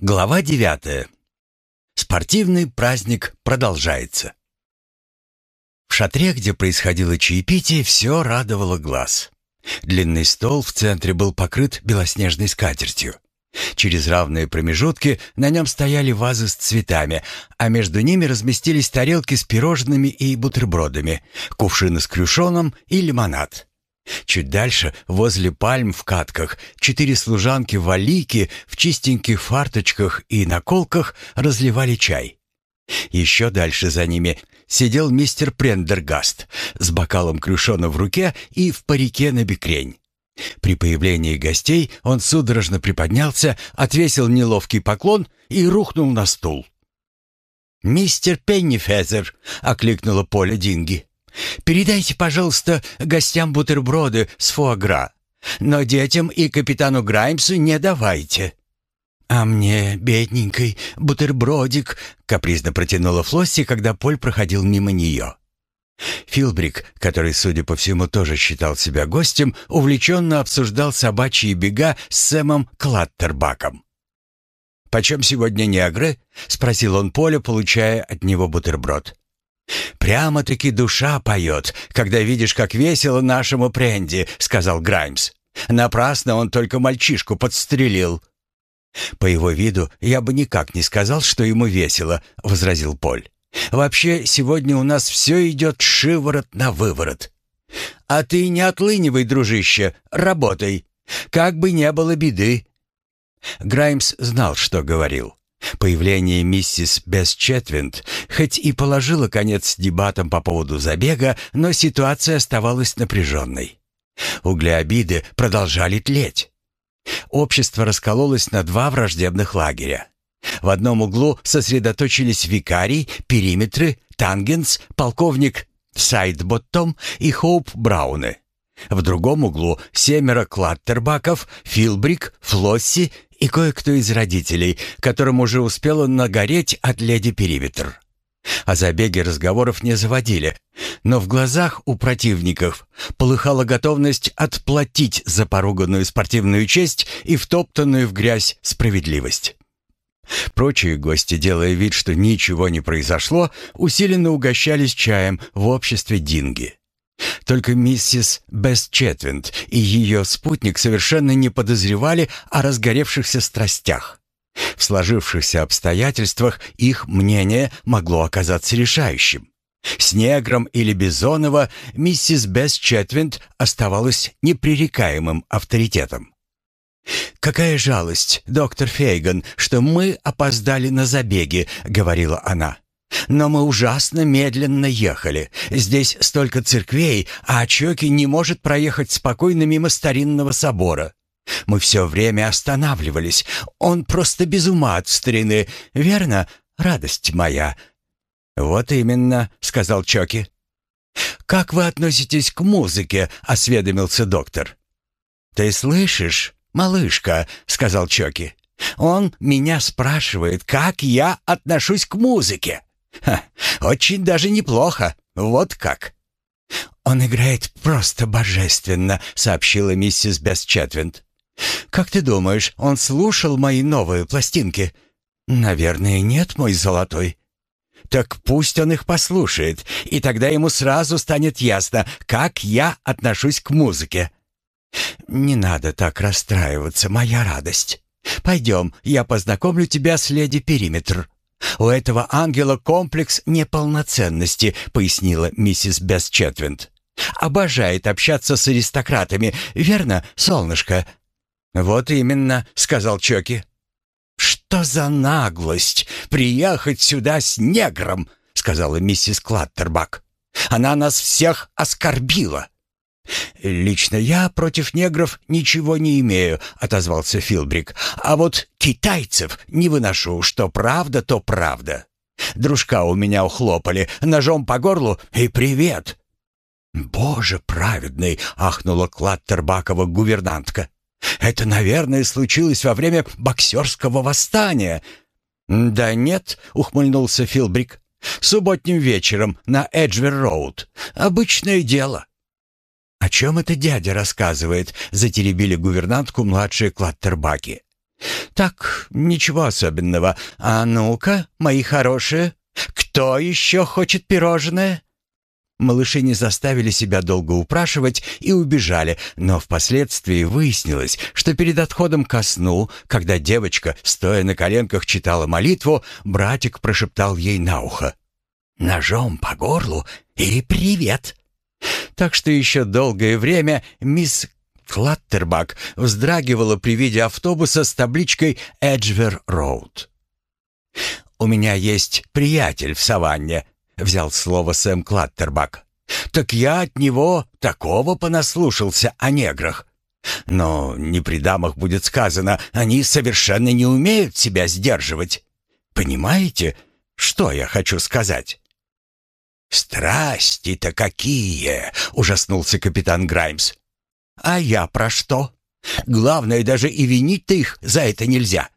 Глава девятая. Спортивный праздник продолжается. В шатре, где происходило чаепитие, все радовало глаз. Длинный стол в центре был покрыт белоснежной скатертью. Через равные промежутки на нем стояли вазы с цветами, а между ними разместились тарелки с пирожными и бутербродами, кувшины с крюшоном и лимонад. Чуть дальше, возле пальм в катках, четыре служанки валики в чистеньких фарточках и наколках разливали чай. Еще дальше за ними сидел мистер Прендергаст с бокалом крюшона в руке и в парике на бекрень. При появлении гостей он судорожно приподнялся, отвесил неловкий поклон и рухнул на стул. «Мистер Пеннифезер!» — окликнула Поля Динги. Передайте, пожалуйста, гостям бутерброды с фуагра, но детям и капитану Граймсу не давайте». «А мне, бедненькой, бутербродик», — капризно протянула Флосси, когда Поль проходил мимо нее. Филбрик, который, судя по всему, тоже считал себя гостем, увлеченно обсуждал собачьи бега с Сэмом Клаттербаком. «Почем сегодня негры?» — спросил он Поля, получая от него бутерброд. «Прямо-таки душа поет, когда видишь, как весело нашему Пренди», — сказал Граймс. «Напрасно он только мальчишку подстрелил». «По его виду я бы никак не сказал, что ему весело», — возразил Поль. «Вообще, сегодня у нас все идет шиворот на выворот». «А ты не отлынивай, дружище, работай. Как бы не было беды». Граймс знал, что говорил. Появление миссис Бесчетвинд хоть и положило конец дебатам по поводу забега, но ситуация оставалась напряженной. Угли обиды продолжали тлеть. Общество раскололось на два враждебных лагеря. В одном углу сосредоточились викарий, периметры, тангенс, полковник Сайдботтом и Хоуп Брауны. В другом углу семеро клаттербаков, Филбрик, Флосси и кое-кто из родителей, которым уже успело нагореть от леди Периметр. О забеге разговоров не заводили, но в глазах у противников полыхала готовность отплатить за поруганную спортивную честь и втоптанную в грязь справедливость. Прочие гости, делая вид, что ничего не произошло, усиленно угощались чаем в обществе Динги. Только миссис Бестчетвинд и ее спутник совершенно не подозревали о разгоревшихся страстях. В сложившихся обстоятельствах их мнение могло оказаться решающим. С негром или Бизонова миссис Бестчетвинд оставалась непререкаемым авторитетом. «Какая жалость, доктор Фейган, что мы опоздали на забеги», — говорила она. Но мы ужасно медленно ехали. Здесь столько церквей, а Чоки не может проехать спокойно мимо старинного собора. Мы все время останавливались. Он просто без ума от старины. Верно, радость моя?» «Вот именно», — сказал Чоки. «Как вы относитесь к музыке?» — осведомился доктор. «Ты слышишь, малышка?» — сказал Чоки. «Он меня спрашивает, как я отношусь к музыке». Очень даже неплохо. Вот как. Он играет просто божественно, сообщила миссис Бесчетвинд. Как ты думаешь, он слушал мои новые пластинки? Наверное, нет, мой золотой. Так пусть он их послушает, и тогда ему сразу станет ясно, как я отношусь к музыке. Не надо так расстраиваться, моя радость. Пойдем, я познакомлю тебя с леди Периметр. «У этого ангела комплекс неполноценности», — пояснила миссис Бесчетвинд. «Обожает общаться с аристократами, верно, солнышко?» «Вот именно», — сказал Чоки. «Что за наглость приехать сюда с негром?» — сказала миссис Клаттербак. «Она нас всех оскорбила». «Лично я против негров ничего не имею», — отозвался Филбрик. «А вот китайцев не выношу. Что правда, то правда. Дружка у меня ухлопали, ножом по горлу и привет». «Боже праведный!» — ахнула Клаттербакова гувернантка. «Это, наверное, случилось во время боксерского восстания». «Да нет», — ухмыльнулся Филбрик. «Субботним вечером на Эджвер-Роуд. Обычное дело». «О чем это дядя рассказывает?» — затеребили гувернантку младшие клаттербаки. «Так, ничего особенного. А ну-ка, мои хорошие, кто еще хочет пирожное?» Малыши не заставили себя долго упрашивать и убежали, но впоследствии выяснилось, что перед отходом ко сну, когда девочка, стоя на коленках, читала молитву, братик прошептал ей на ухо «Ножом по горлу и привет!» Так что еще долгое время мисс Клаттербак вздрагивала при виде автобуса с табличкой «Эджвер Роуд». «У меня есть приятель в саванне», — взял слово Сэм Клаттербак. «Так я от него такого понаслушался о неграх. Но не при дамах будет сказано, они совершенно не умеют себя сдерживать. Понимаете, что я хочу сказать?» «Страсти-то какие!» — ужаснулся капитан Граймс. «А я про что? Главное, даже и винить-то их за это нельзя.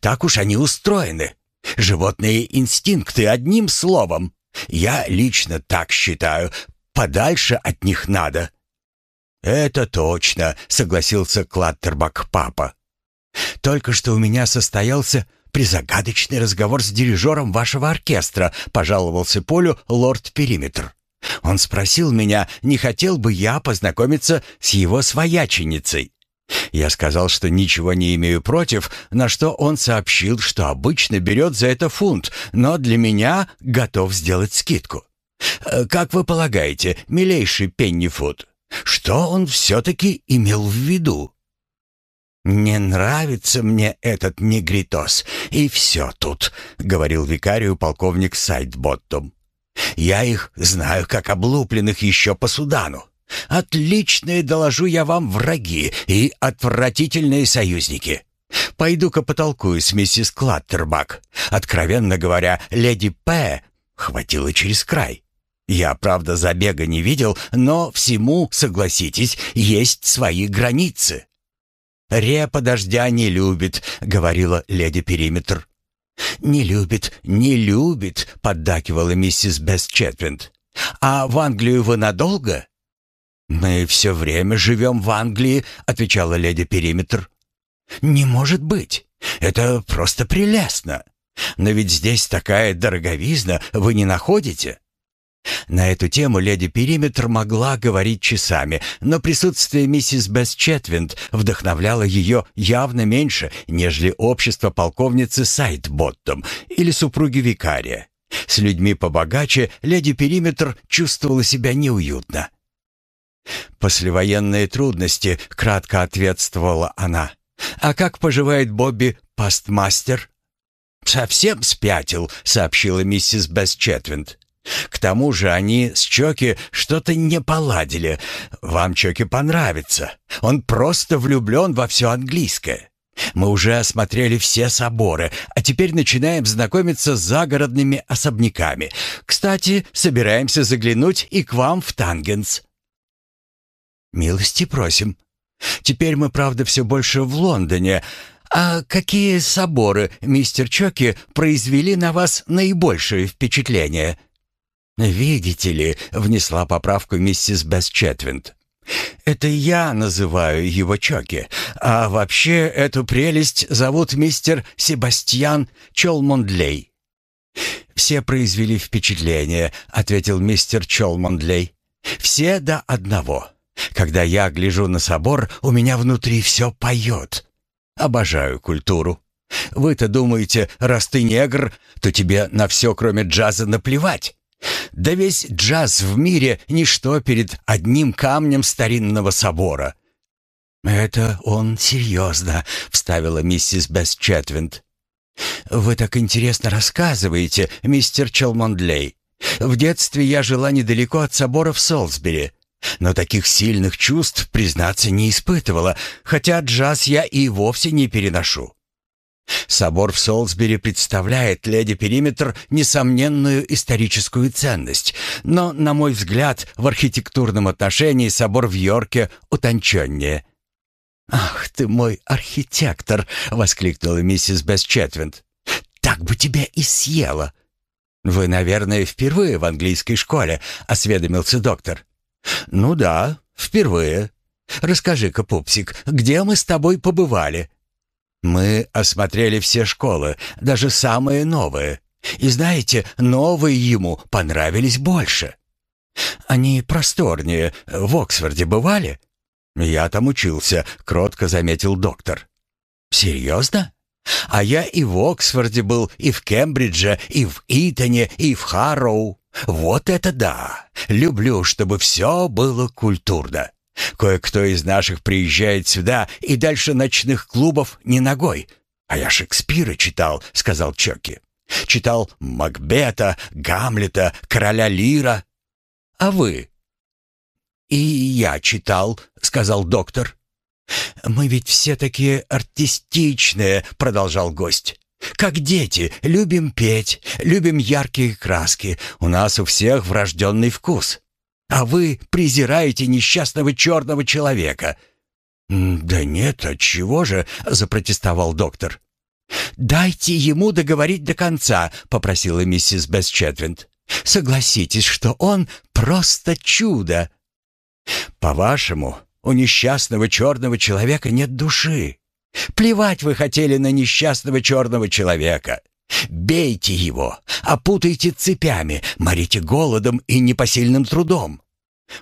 Так уж они устроены. Животные инстинкты, одним словом. Я лично так считаю. Подальше от них надо». «Это точно», — согласился Клаттербак папа. «Только что у меня состоялся призагадочный разговор с дирижером вашего оркестра», — пожаловался Полю лорд Периметр. «Он спросил меня, не хотел бы я познакомиться с его свояченицей». Я сказал, что ничего не имею против, на что он сообщил, что обычно берет за это фунт, но для меня готов сделать скидку. «Э, «Как вы полагаете, милейший Пеннифуд, что он все-таки имел в виду?» «Не нравится мне этот негритос, и все тут», — говорил викарию полковник Сайдботтом. «Я их знаю как облупленных еще по Судану. Отличные, доложу я вам, враги и отвратительные союзники. Пойду-ка потолкую с миссис Клаттербак. Откровенно говоря, леди П. хватило через край. Я, правда, забега не видел, но всему, согласитесь, есть свои границы». «Репа дождя не любит», — говорила леди Периметр. «Не любит, не любит», — поддакивала миссис Бестчетвинд. «А в Англию вы надолго?» «Мы все время живем в Англии», — отвечала леди Периметр. «Не может быть. Это просто прелестно. Но ведь здесь такая дороговизна, вы не находите?» На эту тему леди Периметр могла говорить часами, но присутствие миссис Бесчетвинд вдохновляло ее явно меньше, нежели общество полковницы Сайтботтом или супруги викария. С людьми побогаче леди Периметр чувствовала себя неуютно. «Послевоенные трудности», — кратко ответствовала она. «А как поживает Бобби, пастмастер?» «Совсем спятил», — сообщила миссис Бесчетвинд. Тому же они с Чоки что-то не поладили. Вам Чоки понравится. Он просто влюблен во все английское. Мы уже осмотрели все соборы, а теперь начинаем знакомиться с загородными особняками. Кстати, собираемся заглянуть и к вам в Тангенс. Милости просим. Теперь мы, правда, все больше в Лондоне. А какие соборы, мистер Чоки, произвели на вас наибольшее впечатление?» «Видите ли», — внесла поправку миссис Бесчетвинд. «Это я называю его Чоки, а вообще эту прелесть зовут мистер Себастьян Чолмондлей». «Все произвели впечатление», — ответил мистер Чолмондлей. «Все до одного. Когда я гляжу на собор, у меня внутри все поет. Обожаю культуру. Вы-то думаете, раз ты негр, то тебе на все, кроме джаза, наплевать?» Да весь джаз в мире — ничто перед одним камнем старинного собора». «Это он серьезно», — вставила миссис Бесчетвинд. «Вы так интересно рассказываете, мистер Челмондлей. В детстве я жила недалеко от собора в Солсбери, но таких сильных чувств, признаться, не испытывала, хотя джаз я и вовсе не переношу. Собор в Солсбери представляет леди Периметр несомненную историческую ценность, но, на мой взгляд, в архитектурном отношении собор в Йорке утонченнее. «Ах ты мой архитектор!» — воскликнула миссис Бесчетвинд. «Так бы тебя и съела!» «Вы, наверное, впервые в английской школе», — осведомился доктор. «Ну да, впервые. Расскажи-ка, пупсик, где мы с тобой побывали?» Мы осмотрели все школы, даже самые новые. И знаете, новые ему понравились больше. Они просторнее. В Оксфорде бывали? Я там учился, кротко заметил доктор. Серьезно? А я и в Оксфорде был, и в Кембридже, и в Итоне, и в Харроу. Вот это да! Люблю, чтобы все было культурно. Кое-кто из наших приезжает сюда и дальше ночных клубов не ногой. А я Шекспира читал, сказал Чоки. Читал Макбета, Гамлета, Короля Лира. А вы? И я читал, сказал доктор. Мы ведь все такие артистичные, продолжал гость. Как дети, любим петь, любим яркие краски. У нас у всех врожденный вкус. А вы презираете несчастного черного человека». «Да нет, отчего же?» — запротестовал доктор. «Дайте ему договорить до конца», — попросила миссис Бесчетвинд. «Согласитесь, что он просто чудо». «По-вашему, у несчастного черного человека нет души. Плевать вы хотели на несчастного черного человека. Бейте его, опутайте цепями, морите голодом и непосильным трудом.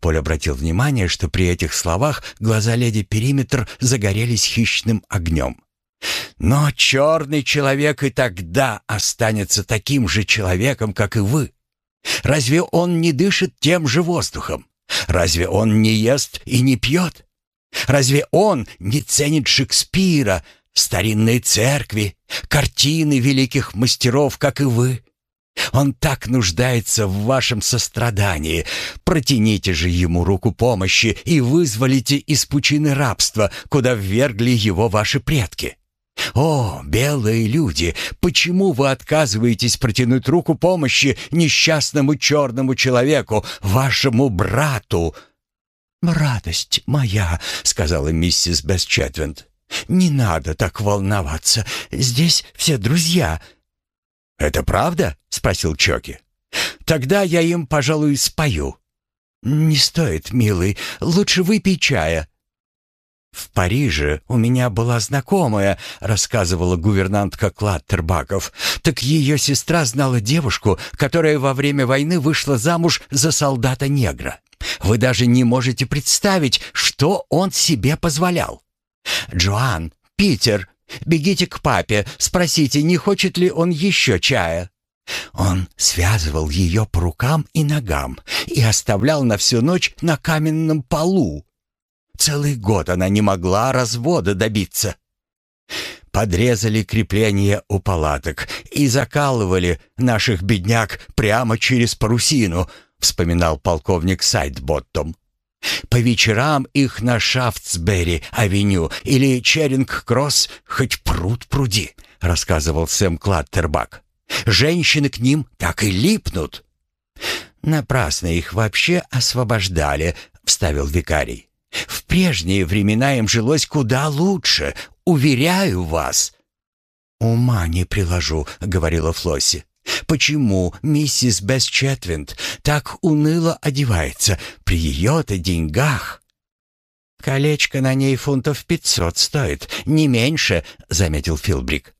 Поль обратил внимание, что при этих словах глаза леди Периметр загорелись хищным огнем. «Но черный человек и тогда останется таким же человеком, как и вы. Разве он не дышит тем же воздухом? Разве он не ест и не пьет? Разве он не ценит Шекспира, старинной церкви, картины великих мастеров, как и вы? Он так нуждается в вашем сострадании. Протяните же ему руку помощи и вызволите из пучины рабства, куда ввергли его ваши предки. О, белые люди, почему вы отказываетесь протянуть руку помощи несчастному черному человеку, вашему брату?» «Радость моя», — сказала миссис Бесчетвент. «Не надо так волноваться. Здесь все друзья». «Это правда?» — спросил Чоки. «Тогда я им, пожалуй, спою». «Не стоит, милый. Лучше выпей чая». «В Париже у меня была знакомая», — рассказывала гувернантка Клаттербаков. «Так ее сестра знала девушку, которая во время войны вышла замуж за солдата-негра. Вы даже не можете представить, что он себе позволял. Джоан, Питер, бегите к папе, спросите, не хочет ли он еще чая». Он связывал ее по рукам и ногам и оставлял на всю ночь на каменном полу. Целый год она не могла развода добиться. Подрезали крепления у палаток и закалывали наших бедняк прямо через парусину, вспоминал полковник Сайдботтом. По вечерам их на Шафтсбери-авеню или Черинг-Кросс хоть пруд пруди, рассказывал Сэм Клаттербак. Женщины к ним так и липнут. Напрасно их вообще освобождали, вставил викарий. В прежние времена им жилось куда лучше, уверяю вас. Ума не приложу, говорила Флосси. Почему миссис Бесчетвинд так уныло одевается при ее-то деньгах? Колечко на ней фунтов пятьсот стоит, не меньше, заметил Филбрик.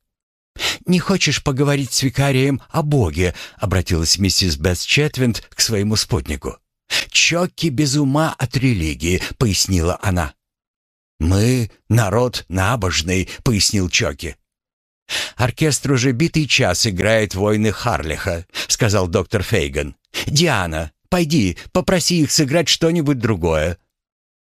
«Не хочешь поговорить с викарием о Боге?» — обратилась миссис Бесчетвинд к своему спутнику. «Чокки без ума от религии», — пояснила она. «Мы — народ набожный», — пояснил Чоки. «Оркестр уже битый час играет войны Харлиха», — сказал доктор Фейган. «Диана, пойди, попроси их сыграть что-нибудь другое».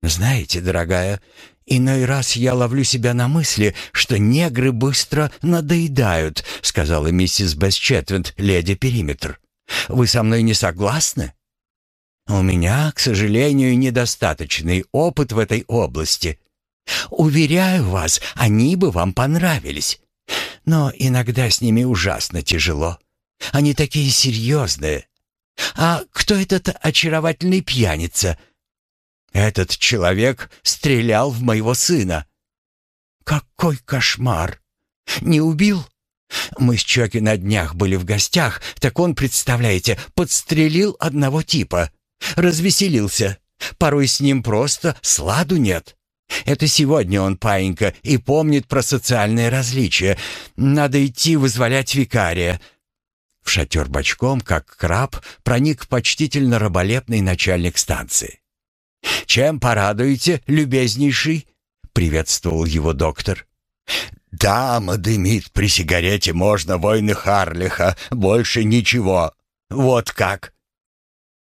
«Знаете, дорогая, иной раз я ловлю себя на мысли, что негры быстро надоедают», — сказала миссис Бесчетвент, леди Периметр. «Вы со мной не согласны?» «У меня, к сожалению, недостаточный опыт в этой области. Уверяю вас, они бы вам понравились. Но иногда с ними ужасно тяжело. Они такие серьезные. А кто этот очаровательный пьяница? Этот человек стрелял в моего сына. Какой кошмар! Не убил? Мы с Чоки на днях были в гостях, так он, представляете, подстрелил одного типа. Развеселился. Порой с ним просто сладу нет. Это сегодня он, паинька, и помнит про социальные различия. Надо идти вызволять викария». В шатер бочком, как краб, проник почтительно раболепный начальник станции. «Чем порадуете, любезнейший?» — приветствовал его доктор. «Дама дымит при сигарете, можно войны Харлиха, больше ничего. Вот как!»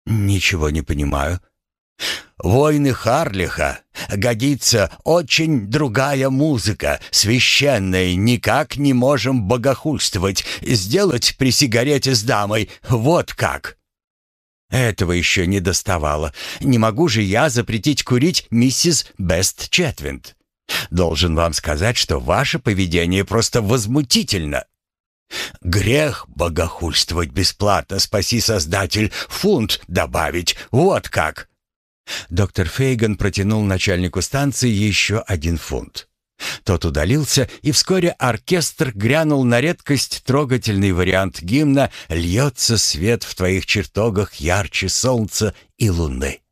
«Ничего не понимаю». «Войны Харлиха годится очень другая музыка, священная, никак не можем богохульствовать, сделать при сигарете с дамой, вот как!» Этого еще не доставало. Не могу же я запретить курить миссис Бест Четвинд. Должен вам сказать, что ваше поведение просто возмутительно. Грех богохульствовать бесплатно, спаси Создатель, фунт добавить, вот как. Доктор Фейган протянул начальнику станции еще один фунт. Тот удалился, и вскоре оркестр грянул на редкость трогательный вариант гимна «Льется свет в твоих чертогах ярче солнца и луны».